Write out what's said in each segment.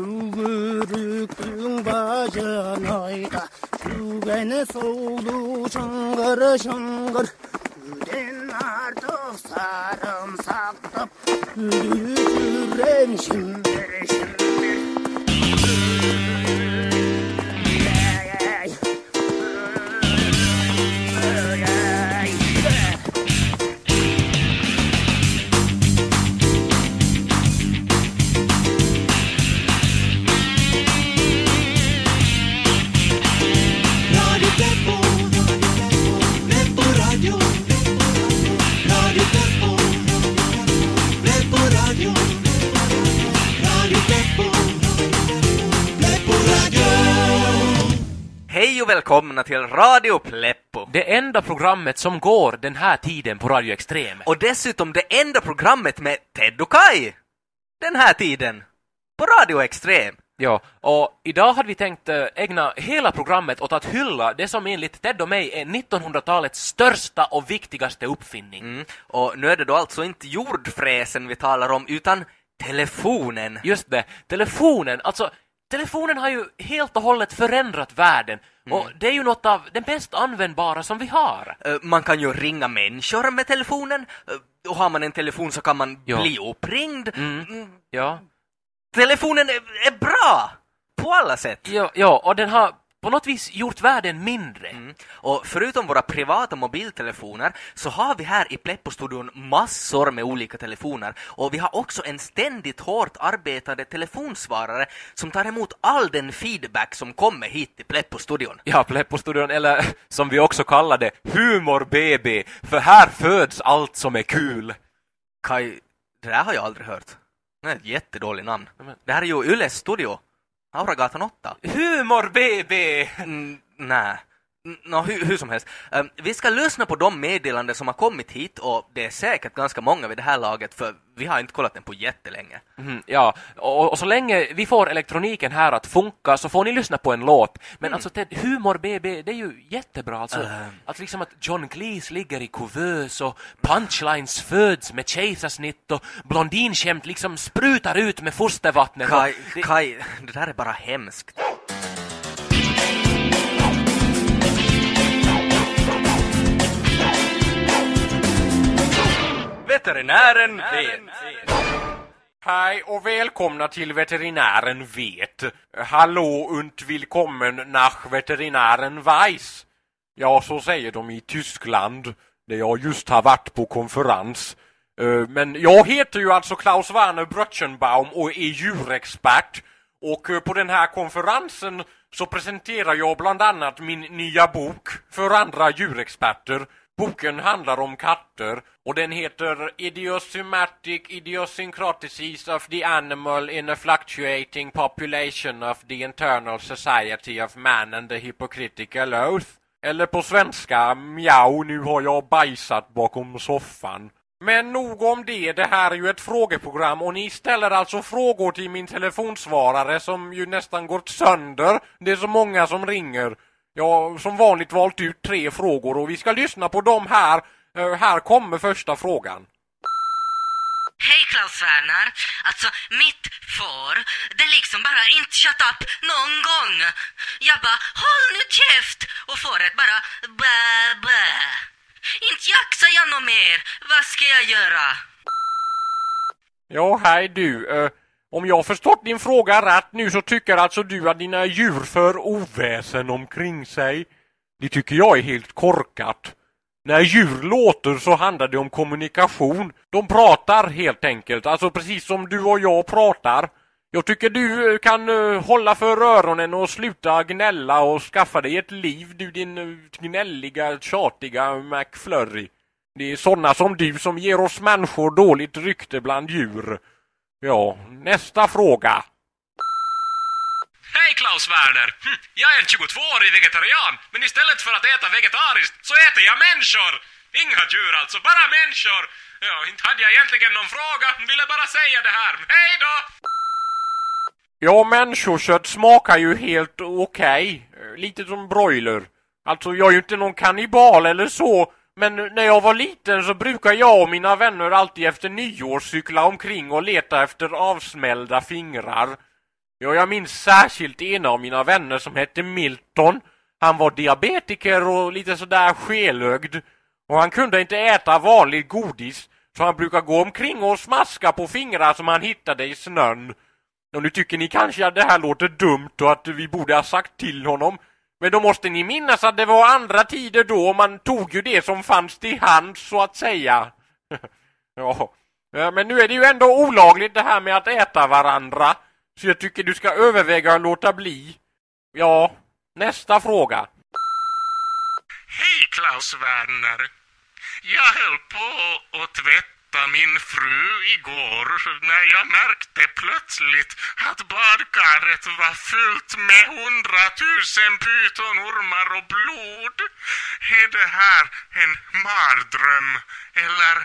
Ügürüklüğün bacanayda Ügene soğudu şangır şangır. Üden artık sarımsaklıp Üdüyü çüremşim välkomna till Radio Pleppo. Det enda programmet som går den här tiden på Radio Extrem. Och dessutom det enda programmet med Ted och Kai. Den här tiden. På Radio Extrem. Ja, och idag hade vi tänkt eh, ägna hela programmet åt att hylla det som enligt Ted och mig är 1900-talets största och viktigaste uppfinning. Mm. Och nu är det då alltså inte jordfräsen vi talar om, utan telefonen. Just det, telefonen, alltså telefonen har ju helt och hållet förändrat världen och det är ju något av det mest användbara som vi har. Eh, Man kan ju ringa människor med telefonen. Eh, Och har man en telefon så kan man Ja. bli uppringd. Mm. Mm. Ja. Telefonen är, är bra! På alla sätt. ja, ja, och den har på något vis gjort världen mindre. Mm. Och förutom våra privata mobiltelefoner så har vi här i Pleppo-studion massor med olika telefoner och vi har också en ständigt hårt arbetande telefonsvarare som tar emot all den feedback som kommer hit till Pleppo-studion. Ja, Pleppo-studion, eller som vi också kallar det, Humor-BB, för här föds allt som är kul. Kai, det där har jag aldrig hört. Det är ett jättedåligt namn. Det här är ju Yles studio. Auragatan 8. Humor-BB! Mm, nej. Mm, Nå, hur, hur som helst. Ehm, vi ska lyssna på de meddelanden som har kommit hit och det är säkert ganska många vid det här laget för vi har inte kollat den på jättelänge. Mhm, ja, och, och så länge vi får elektroniken här att funka så får ni lyssna på en låt. Men alltså Ted, Humor-BB, det är ju jättebra. Alltså, Ähm. att liksom att John Cleese ligger i kuvös och punchlines föds med kejsarsnitt och blondinskämt liksom sprutar ut med fostervattnet. Kai, det- Kai, det där är bara hemskt. Veterinären vet. Hej och välkomna till Veterinären vet. Hallå und willkommen nach Veterinären weiß. Ja, så säger de i Tyskland, där jag just har varit på konferens. Eh, Men jag heter ju alltså Klaus Werner Brötchenbaum och är djurexpert. Och eh, på den här konferensen så presenterar jag bland annat min nya bok för andra djurexperter. Boken handlar om katter och den heter Idiosyncratic Idiosyncrasies of the Animal in a Fluctuating Population of the Internal Society of Man and the Hypocritical Oath. Eller på svenska, mjau, nu har jag bajsat bakom soffan. Men nog om det, det här är ju ett frågeprogram och ni ställer alltså frågor till min telefonsvarare som ju nästan gått sönder. Det är så många som ringer. Jag har som vanligt valt ut tre frågor och vi ska lyssna på dem här. Eh, här kommer första frågan. Hej Klaus Werner. Alltså, mitt får, det liksom bara inte shut up någon gång. Jag bara, håll nu käft! Och fåret bara, bä, bä. Inte jaxar jag nå mer. Vad ska jag göra? Ja, hej du. Eh, om jag förstått din fråga rätt nu så tycker alltså du att dina djur för oväsen omkring sig. Det tycker jag är helt korkat. När djur låter så handlar det om kommunikation. De pratar helt enkelt, alltså precis som du och jag pratar. Jag tycker du eh, kan eh, hålla för öronen och sluta gnälla och skaffa dig ett liv, du din eh, gnälliga, tjatiga McFlurry. Det är sådana som du som ger oss människor dåligt rykte bland djur. Ja, nästa fråga. Hej Klaus Werner! Hm, jag är en 22-årig vegetarian, men istället för att äta vegetariskt så äter jag människor! Inga djur alltså, bara människor! Ja, inte hade jag egentligen någon fråga, ville bara säga det här. Hej då! Ja, människokött smakar ju helt okej. Okay. Lite som broiler. Alltså, jag är ju inte någon kannibal eller så. Men när jag var liten så brukade jag och mina vänner alltid efter nyår cykla omkring och leta efter avsmällda fingrar. Ja, jag minns särskilt en av mina vänner som hette Milton. Han var diabetiker och lite sådär skelögd. Och han kunde inte äta vanlig godis. Så han brukar gå omkring och smaska på fingrar som han hittade i snön. Och nu tycker ni kanske att det här låter dumt och att vi borde ha sagt till honom. Men då måste ni minnas att det var andra tider då och man tog ju det som fanns till hands så att säga. ja, men nu är det ju ändå olagligt det här med att äta varandra. Så jag tycker du ska överväga att låta bli. Ja, nästa fråga. Hej Klaus Werner. Jag höll på att tvätta min fru igår när jag märkte plötsligt att badkaret var fyllt med hundratusen pytonormar och blod. Är det här en mardröm eller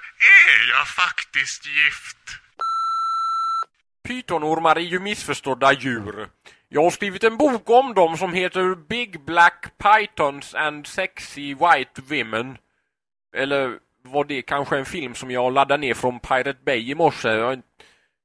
är jag faktiskt gift? Pytonormar är ju missförstådda djur. Jag har skrivit en bok om dem som heter Big Black Pythons and Sexy White Women. Eller var det kanske en film som jag laddade ner från Pirate Bay i morse?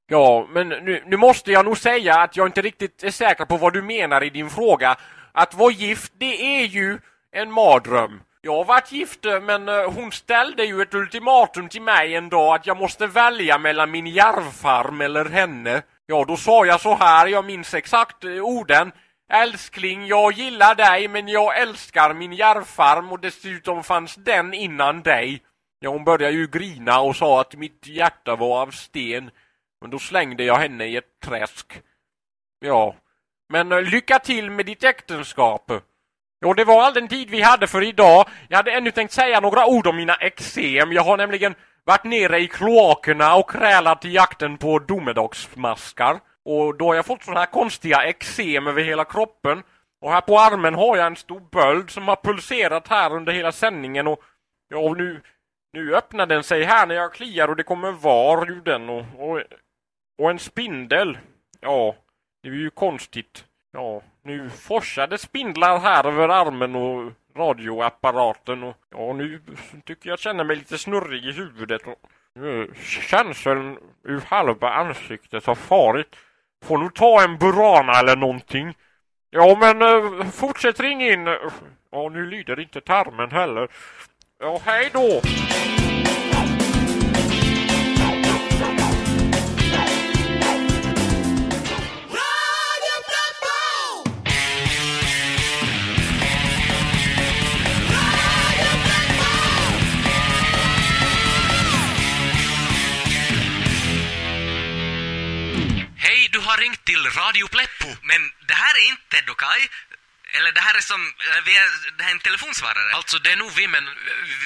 Ja, men nu, nu måste jag nog säga att jag inte riktigt är säker på vad du menar i din fråga. Att vara gift, det är ju en mardröm. Jag har varit gift, eh, men eh, hon ställde ju ett ultimatum till mig en dag att jag måste välja mellan min järvfarm eller henne. Ja, då sa jag så här, jag minns exakt eh, orden. Älskling, jag gillar dig, men jag älskar min järvfarm och dessutom fanns den innan dig. Ja, hon började ju grina och sa att mitt hjärta var av sten. Men då slängde jag henne i ett träsk. Ja, men lycka till med ditt äktenskap. Och det var all den tid vi hade för idag. Jag hade ännu tänkt säga några ord om mina eksem. Jag har nämligen varit nere i kloakerna och krälat i jakten på domedagsmaskar. Och då har jag fått sådana här konstiga eksem över hela kroppen. Och här på armen har jag en stor böld som har pulserat här under hela sändningen och ja, och nu, nu öppnar den sig här när jag kliar och det kommer var ur den och, och, och en spindel. Ja, det är ju konstigt. Ja, nu forsade spindlar här över armen och radioapparaten och ja, nu tycker jag känner mig lite snurrig i huvudet. Och, nu, känseln ur halva ansiktet har farit. Får nog ta en Burana eller någonting. Ja, men eh, fortsätt ring in. Ja, nu lyder inte tarmen heller. Ja, hej då! Till Radio Pleppo. Men det här är inte Dokaj. Eller det här är som, eh, vi är, det här är en telefonsvarare. Alltså, det är nog vi, men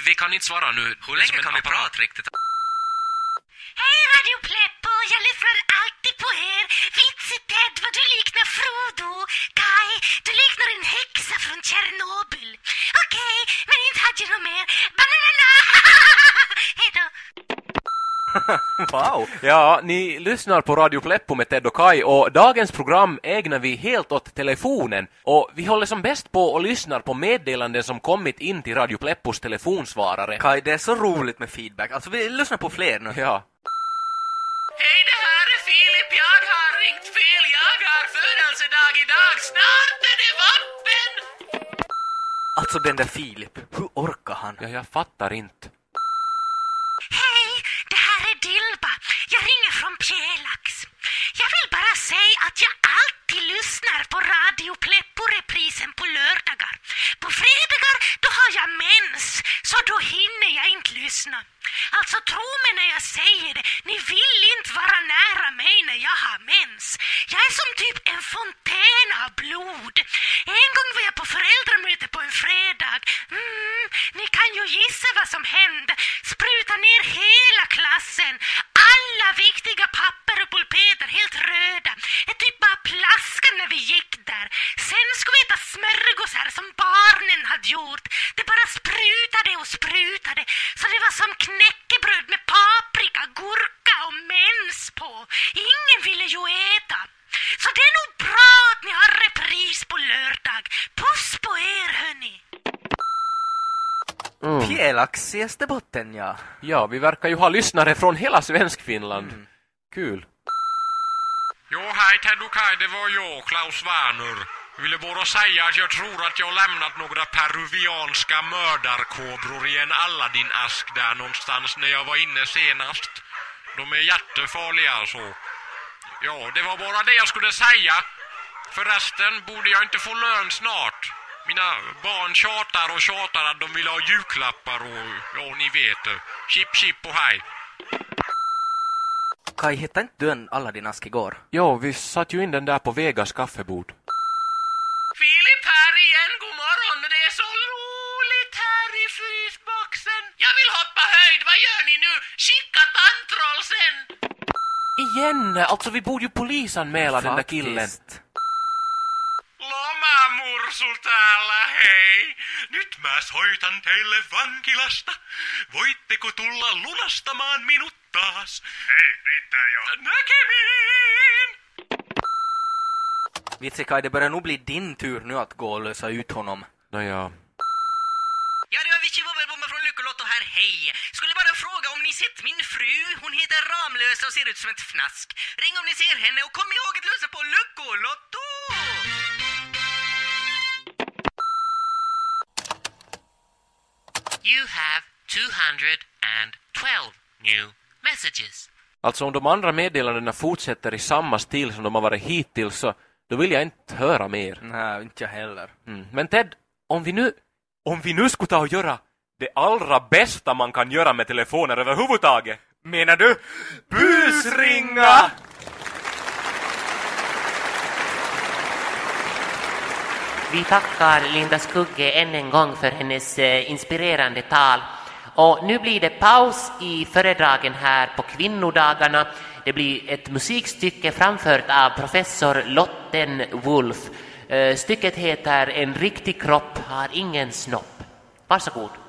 vi kan inte svara nu. Hur länge kan vi prata riktigt? Hej Radio Pleppo, jag lyssnar alltid på er. Vitsig Ted, vad du liknar Frodo. Kai, du liknar en häxa från Tjernobyl. Okej, men inte hade jag något mer. Bananana! Hej då. Wow! Ja, ni lyssnar på Radio Pleppo med Ted och Kai och dagens program ägnar vi helt åt telefonen och vi håller som bäst på och lyssnar på meddelanden som kommit in till Radio Pleppos telefonsvarare. Kai, det är så roligt med feedback. Alltså vi lyssnar på fler nu. Ja. Hej, det här är Filip. Jag har ringt fel. Jag har födelsedag idag. Snart är det vatten! Alltså den där Filip, hur orkar han? ja, jag fattar inte. Hej, det här är Dilba. Jag ringer från Pjelax. Jag vill bara säga att jag alltid lyssnar på Radio Pleppo-reprisen på lördagar. På fredagar då har jag mens, så då hinner jag inte lyssna. Alltså tro mig när jag säger det, ni vill inte vara nära mig när jag har mens. Jag är som typ en fontän av blod. En gång var jag på föräldramöte på en fredag. Mm, ni kan ju gissa vad som hände. Spruta ner hela klassen. Alla viktiga papper och pulpeter helt röda. Det typ bara plaskade när vi gick där. Sen skulle vi äta smörgåsar som barnen hade gjort. Det bara sprutade och sprutade. Så det var som knäckebröd med paprika, gurka och mens på. Ingen ville ju äta. Så det är nog bra att ni har repris på lördag. Puss på er hörni! Mm. Pjelax i Österbotten, ja. Ja, vi verkar ju ha lyssnare från hela Svenskfinland. Kul. Jo, hej Ted och Kaj, det var jag, Klaus Werner. Ville bara säga att jag tror att jag lämnat några peruvianska mördarkobror i en Aladdin-ask där någonstans när jag var inne senast. De är jättefarliga alltså. Ja, det var bara det jag skulle säga. Förresten borde jag inte få lön snart. Mina barn tjatar och tjatar att de vill ha julklappar och ja, ni vet det. Chip chip och hej. Kai, hittade inte du en Aladdin-ask igår? Jo, vi satt ju in den där på Vegas kaffebord. Jag vill hoppa höjd, vad gör ni nu? Skicka tandtroll sen. Igen! Alltså vi borde ju polisanmäla den där killen. Lomamursu täällä, hei. Nyt mä soitan teille vankilasta. Voitteko tulla lunastamaan minut taas? Hei, riittää jo. Näkemiin! Vitsi Kai, det börjar nog bli din tur nu att gå och lösa ut honom. Nåja. Ja, det var Vichy här, hej! Skulle bara fråga om ni sett min fru? Hon heter Ramlösa och ser ut som ett fnask. Ring om ni ser henne och kom ihåg att lösa på Lyckolotto! You have 212 new messages. Alltså om de andra meddelandena fortsätter i samma stil som de har varit hittills så då vill jag inte höra mer. Nej, inte jag heller. Mm. Men Ted, om vi nu... Om vi nu skulle ta och göra det allra bästa man kan göra med telefoner överhuvudtaget. Menar du busringa? Vi tackar Linda Skugge än en gång för hennes eh, inspirerande tal. Och nu blir det paus i föredragen här på kvinnodagarna. Det blir ett musikstycke framfört av professor Lotten Wolf. Eh, stycket heter En riktig kropp har ingen snopp. Varsågod.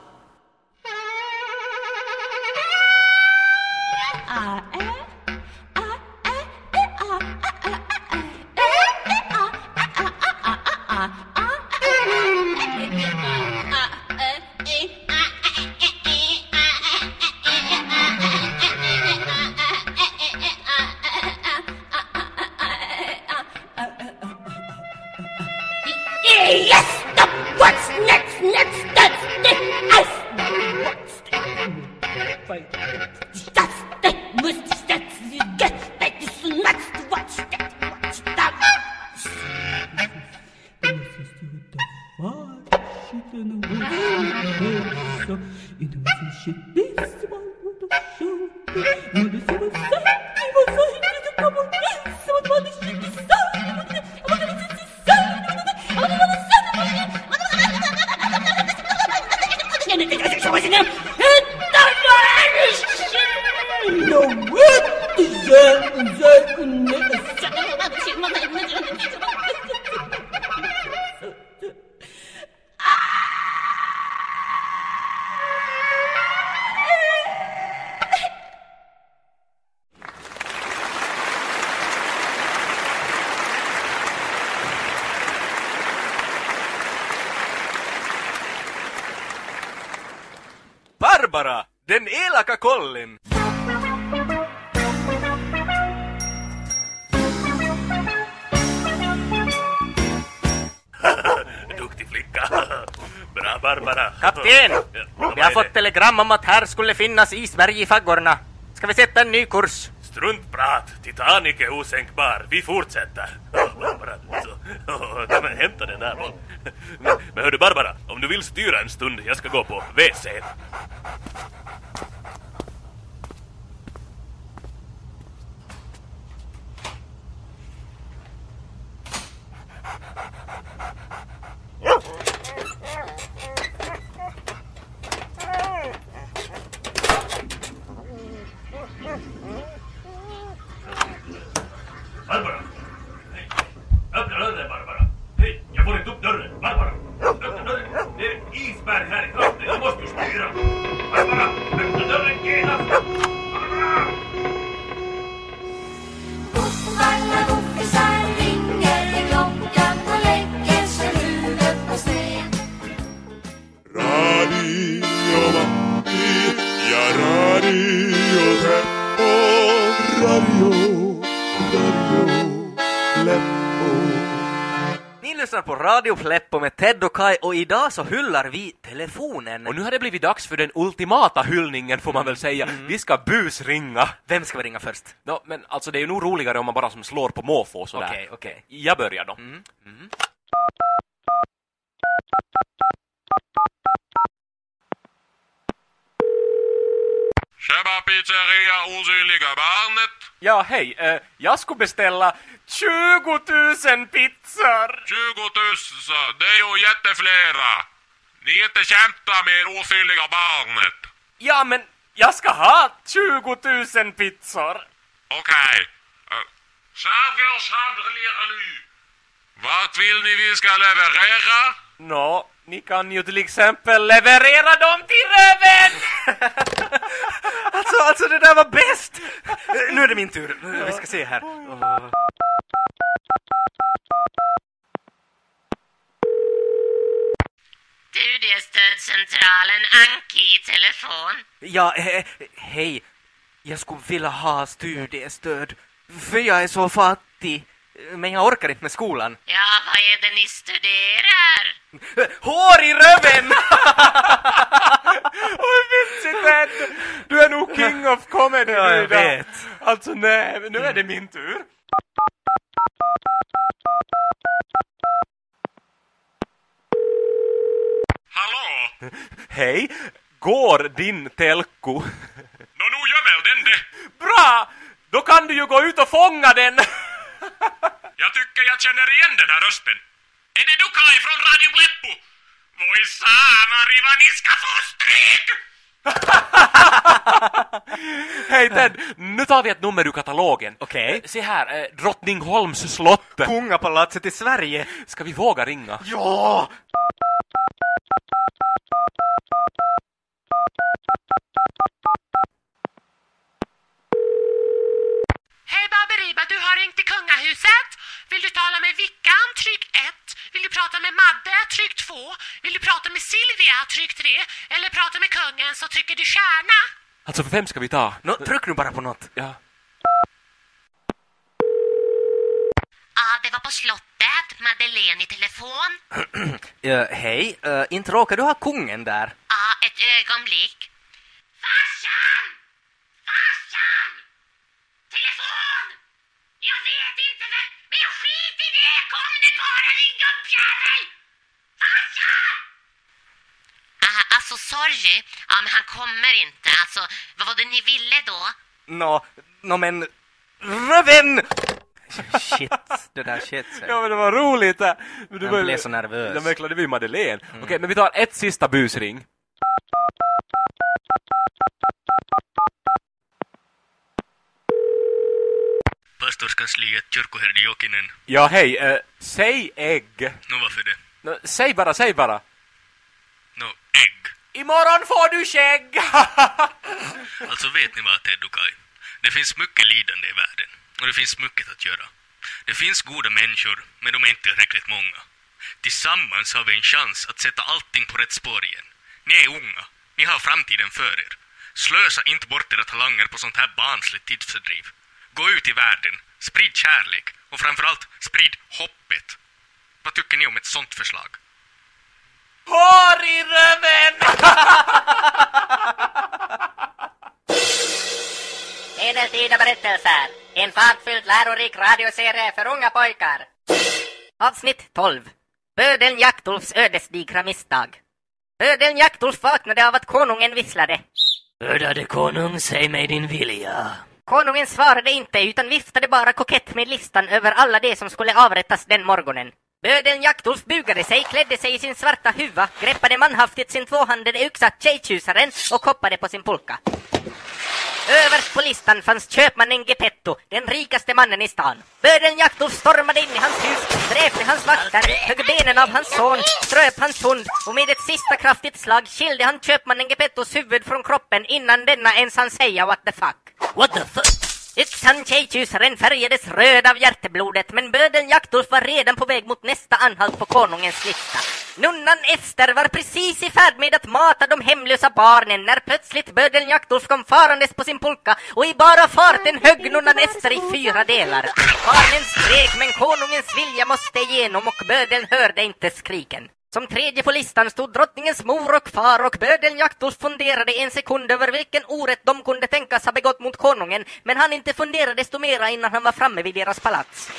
Barbara! Telegram om att här skulle finnas isberg i faggorna. Ska vi sätta en ny kurs? Struntprat. Titanic är osänkbar. Vi fortsätter. Oh, Barbara. Oh, kan man hämta den där bollen? Men, men hördu Barbara, om du vill styra en stund, jag ska gå på WC. Dario, Dario, Pleppo. Ni lyssnar på Radio Pleppo med Ted och Kai och idag så hyllar vi telefonen. Och nu har det blivit dags för den ultimata hyllningen får man väl säga. Mm. Vi ska busringa. Vem ska vi ringa först? No, men alltså det är ju nog roligare om man bara som slår på måfå sådär. Okej, okay, okej. Okay. Jag börjar då. Mm. Mm. Tjaba pizzeria Osynliga barnet. Ja, hej. Eh, jag skulle beställa 20 000 pizzor. 20 000, det är ju jätteflera. Ni är inte kända med Osynliga barnet. Ja, men jag ska ha 20 000 pizzor. Okej. Uh, Servers handlar nu. Vart vill ni vi ska leverera? Nå, ni kan ju till exempel leverera dem till röven! Alltså, alltså det där var bäst! Eh, Nu är det min tur. Vi ska se här. Du, det är stödcentralen Anki i telefon. Ja, eh, hej. Jag skulle vilja ha studiestöd. För jag är så fattig. Men jag orkar inte med skolan. Ja, vad är det ni studerar? Hår i röven! Oj, vitsigt Ted! Du är nog king of comedy Ja, nu jag idag. vet. Alltså nej, nu är det min tur. Hallå? Hej, går din telko? Nå, nu gör väl den det. Bra! Då kan du ju gå ut och fånga den! Jag tycker jag känner igen den här rösten. Är det du Kai från Radio Pleppo? Voi saamari vad ni ska få stryk! Hej Ted, nu tar vi ett nummer ur katalogen. Okej. Se här, eh, Drottningholms slott. Kungapalatset i Sverige. Ska vi våga ringa? Ja! Hej Baberiba, du har ringt till kungahuset. Vill du tala med Vickan? Tryck 1. Vill du prata med Madde? Tryck 2. Vill du prata med Silvia? Tryck 3. Eller prata med kungen så trycker du stjärna. Alltså, för vem ska vi ta? Nå, tryck nu bara på något. Ja. Ja, det var på slottet. Madeleine i telefon. Eh, hej, uh, inte råkar du ha kungen där? Ja, ett ögonblick. Farsan! Farsan! Telefon! Jag vet inte vem, men jag skit i det! Kom nu bara din gubbjävel! Farsan! Ah, alltså sorry. Ja, men han kommer inte. Alltså, vad var det ni ville då? Nå, nå men... Röven! Shit, det där shit. Ja men det var roligt det. Men du Jag blev så nervös. De mäklade vi Madeleine. Okej, men vi tar ett sista busring. Pastorskansliet, kyrkoherde Jokinen. Ja, hej. eh, säg ägg. Nå, varför det? Nå, säg bara, säg bara. Nå, ägg. Imorgon får du skägg! Alltså vet ni vad, Ted och Kai? Det finns mycket lidande i världen. Och det finns mycket att göra. Det finns goda människor, men de är inte tillräckligt många. Tillsammans har vi en chans att sätta allting på rätt spår igen. Ni är unga. Ni har framtiden för er. Slösa inte bort era talanger på sånt här barnsligt tidsfördriv. Gå ut i världen, sprid kärlek och framförallt sprid hoppet. Vad tycker ni om ett sånt förslag? Hår i röven! Medeltida berättelser. En fartfylld lärorik radioserie för unga pojkar. Avsnitt 12. Bödeln Jaktulfs ödesdigra misstag. Bödeln Jaktulf vaknade av att konungen visslade. Ödade konung, säg mig din vilja. Konungen svarade inte utan viftade bara kokett med listan över alla de som skulle avrättas den morgonen. Bödeln Jaktulf bugade sig, klädde sig i sin svarta huva, greppade manhaftigt sin tvåhandade yxa tjejtjusaren och hoppade på sin pulka. Överst på listan fanns köpmannen Gepetto, den rikaste mannen i stan. Bödeln Jaktulf stormade in i hans hus, dräpte hans vakter, högg benen av hans son, ströp hans hund och med ett sista kraftigt slag skilde han köpmannen Gepettos huvud från kroppen innan denna ens hann säga what the fuck. What the fuck? Yxan tjejtjusaren färgades röd av hjärteblodet men bödeln Jaktulf var redan på väg mot nästa anhalt på konungens lista. Nunnan Ester var precis i färd med att mata de hemlösa barnen när plötsligt bödeln Jaktulf kom farandes på sin pulka och i bara farten högg nunnan Ester i fyra delar. Barnen skrek men konungens vilja måste igenom och bödeln hörde inte skriken. Som tredje på listan stod drottningens mor och far och bödeln Jaktos funderade en sekund över vilken orätt de kunde tänkas ha begått mot konungen men han inte funderade desto mera innan han var framme vid deras palats.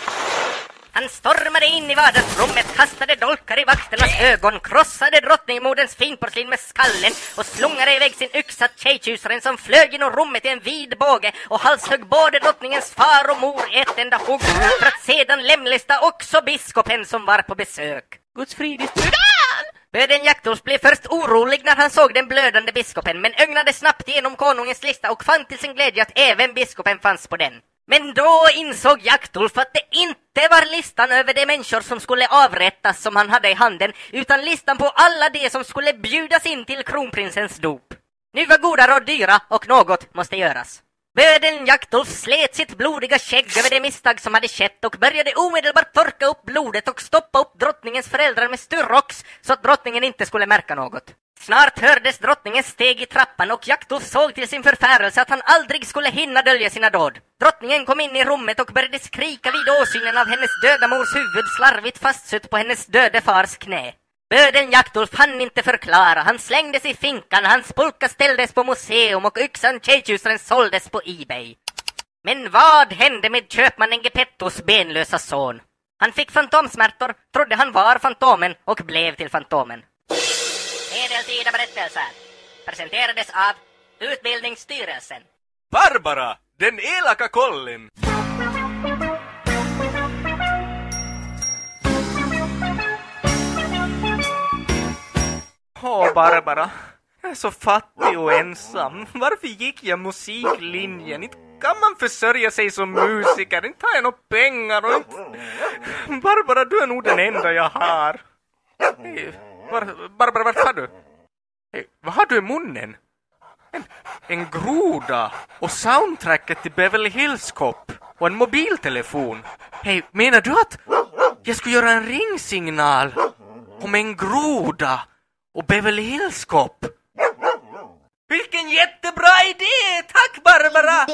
Han stormade in i vardagsrummet, kastade dolkar i vakternas ögon, krossade drottningmoderns finporslin med skallen och slungade iväg sin yxa tjejtjusaren som flög genom rummet i en vid båge och halshögg både drottningens far och mor i ett enda hugg för att sedan lemlästa också biskopen som var på besök. Guds frid i Böden Jaktulf blev först orolig när han såg den blödande biskopen men ögnade snabbt igenom konungens lista och fann till sin glädje att även biskopen fanns på den. Men då insåg Jaktulf att det inte var listan över de människor som skulle avrättas som han hade i handen, utan listan på alla de som skulle bjudas in till kronprinsens dop. Nu var goda råd dyra och något måste göras. Bödeln Jaktolf slet sitt blodiga skägg över det misstag som hade skett och började omedelbart torka upp blodet och stoppa upp drottningens föräldrar med styrrox så att drottningen inte skulle märka något. Snart hördes drottningens steg i trappan och Jaktolf såg till sin förfärelse att han aldrig skulle hinna dölja sina dåd. Drottningen kom in i rummet och började skrika vid åsynen av hennes döda mors huvud slarvigt fastsutt på hennes döde fars knä. Bödeln Jaktulf hann inte förklara, han slängdes i finkan, hans pulka ställdes på museum och yxan tjejtjusaren såldes på Ebay. Men vad hände med köpmannen Gepettos benlösa son? Han fick fantomsmärtor, trodde han var Fantomen och blev till Fantomen. Medeltida berättelser presenterades av Utbildningsstyrelsen. Barbara, den elaka kollin! Åh, Barbara. Jag är så fattig och ensam. Varför gick jag musiklinjen? Inte kan man försörja sig som musiker. Inte har jag några pengar och inte... Barbara, du är nog den enda jag har. Eh, hey, Bar Barbara, vart har du? Hey, vad har du i munnen? En, en groda och soundtracket till Beverly Hills Cop och en mobiltelefon. Hej, menar du att jag skulle göra en ringsignal om en groda och Beverly Hills Cop? Vilken jättebra idé! Tack Barbara!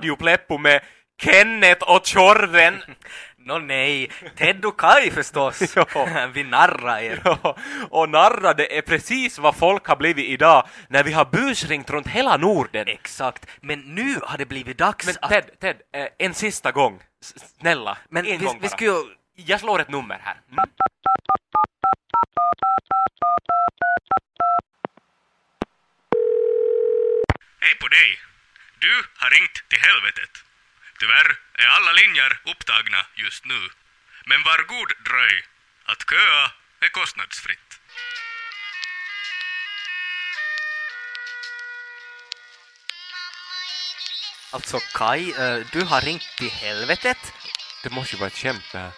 Lyssnar på Radio Pleppo med Kenneth och Tjorven. Nå nej, Ted och Kai förstås. Vi narrar er. Ja, och narrade är precis vad folk har blivit idag när vi har busringt runt hela Norden. Exakt, men nu har det blivit dags Men att... Ted, Ted, eh, en sista gång. Snälla, Men en vi, gång vi bara. skulle ju... Jag slår ett nummer här. Mm. Hej på dig! Du har ringt till helvetet. Tyvärr är alla linjer upptagna just nu. Men var god dröj. Att köa är kostnadsfritt. Alltså Kai, eh, du har ringt till helvetet? Det måste ju vara ett skämt det här.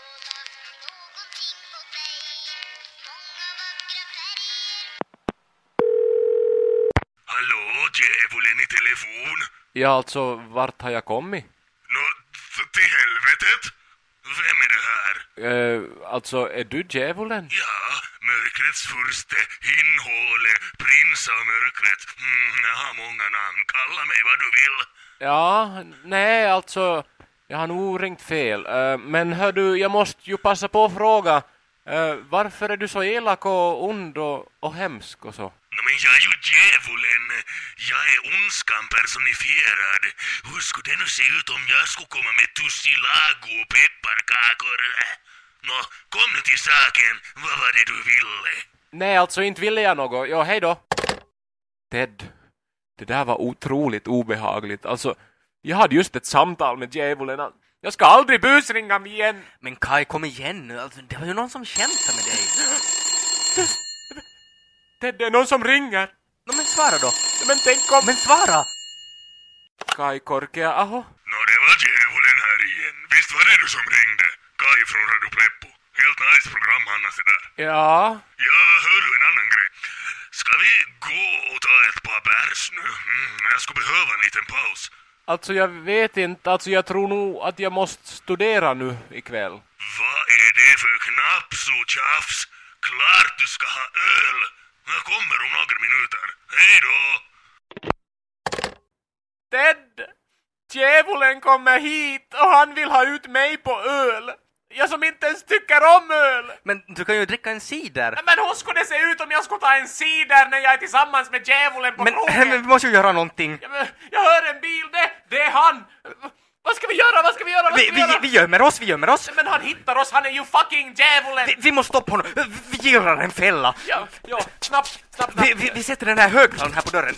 Djävulen i telefon? Ja, alltså, vart har jag kommit? Nå, till helvetet? Vem är det här? Eh, alltså, är du djävulen? Ja, mörkrets furste, Hinnhåle, prins av mörkret. Mm, jag har många namn. Kalla mig vad du vill. Ja, nej, alltså, jag har nog ringt fel. Eh, men hör du, jag måste ju passa på att fråga, eh, varför är du så elak och ond och, och hemsk och så? Men jag är ju djävulen. Jag är ondskan personifierad. Hur skulle det nu se ut om jag skulle komma med tussilago och pepparkakor? Nå, kom nu till saken. Vad var det du ville? Nej, alltså inte ville jag något. Ja, hej då. Ted, det där var otroligt obehagligt. Alltså, jag hade just ett samtal med djävulen. Jag ska aldrig busringa mig igen. Men Kai, kom igen nu. Alltså, det var ju någon som skämtade med dig. Ted, det är någon som ringer. No, men svara då. Men tänk om... Men svara! Kai Korkea, aho. Nå, det var djävulen här igen. Visst var det du som ringde? Kai från Radio Pleppo. Helt nice program, Hanna, se där. Ja, Ja, hör du en annan grej. Ska vi gå och ta ett par bärs nu? Mm, jag skulle behöva en liten paus. Alltså jag vet inte. Alltså jag tror nog att jag måste studera nu ikväll. Vad är det för knapps och tjafs? Klart du ska ha öl. Jag kommer om några minuter. Hej då! Ted! Djävulen kommer hit och han vill ha ut mig på öl. Jag som inte ens tycker om öl. Men du kan ju dricka en cider. Men hur skulle det se ut om jag skulle ta en cider när jag är tillsammans med djävulen på Men, krogen? men vi måste ju göra någonting. Men Jag hör en bil, det, det är han! Vad ska vi göra, vad ska vi göra, vad Vi, vi, göra? vi gömmer oss, vi gömmer oss. Men han hittar oss, han är ju fucking djävulen! Vi, vi måste stoppa honom. Vi gör en fälla. Ja, ja, snabbt, snabbt, snabbt. Vi, vi, vi sätter den här högtalaren här på dörren.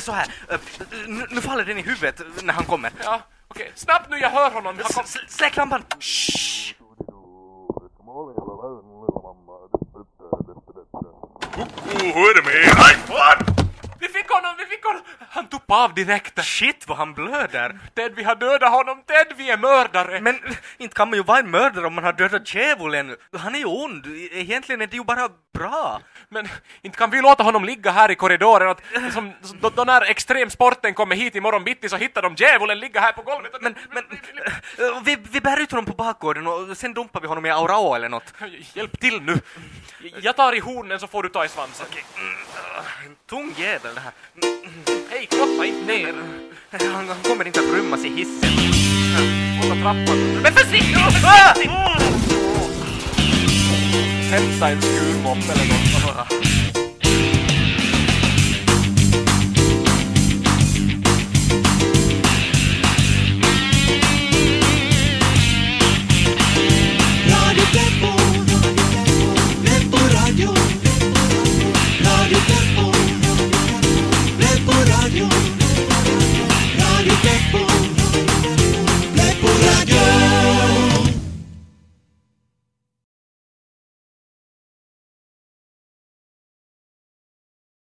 Så här. eh, Nu, nu faller den i huvudet när han kommer. Ja, okej, snabbt nu, jag hör honom. Han kom... Släck lampan! Oh, hur är det med er? Aj, fan! Vi fick honom, vi fick honom! Han tog av direkt. Shit vad han blöder. Ted, vi har dödat honom. Ted, vi är mördare. Men inte kan man ju vara en mördare om man har dödat djävulen. Han är ju ond. Egentligen är det ju bara bra. Men inte kan vi låta honom ligga här i korridoren. Att, som, då, då när extremsporten kommer hit imorgon bitti så hittar de djävulen ligga här på golvet. Men, men eh, vi, vi bär ut honom på bakgården och sen dumpar vi honom i Aurao eller något. Hjälp till nu. Jag tar i hornen så får du ta i svansen. En tung jävel det här. Mm. Hej, kroppa inte ner. Han, han kommer inte att rymmas i hissen. Åka trappan. Men försvinn! Ah! Hämta en skurmopp eller något.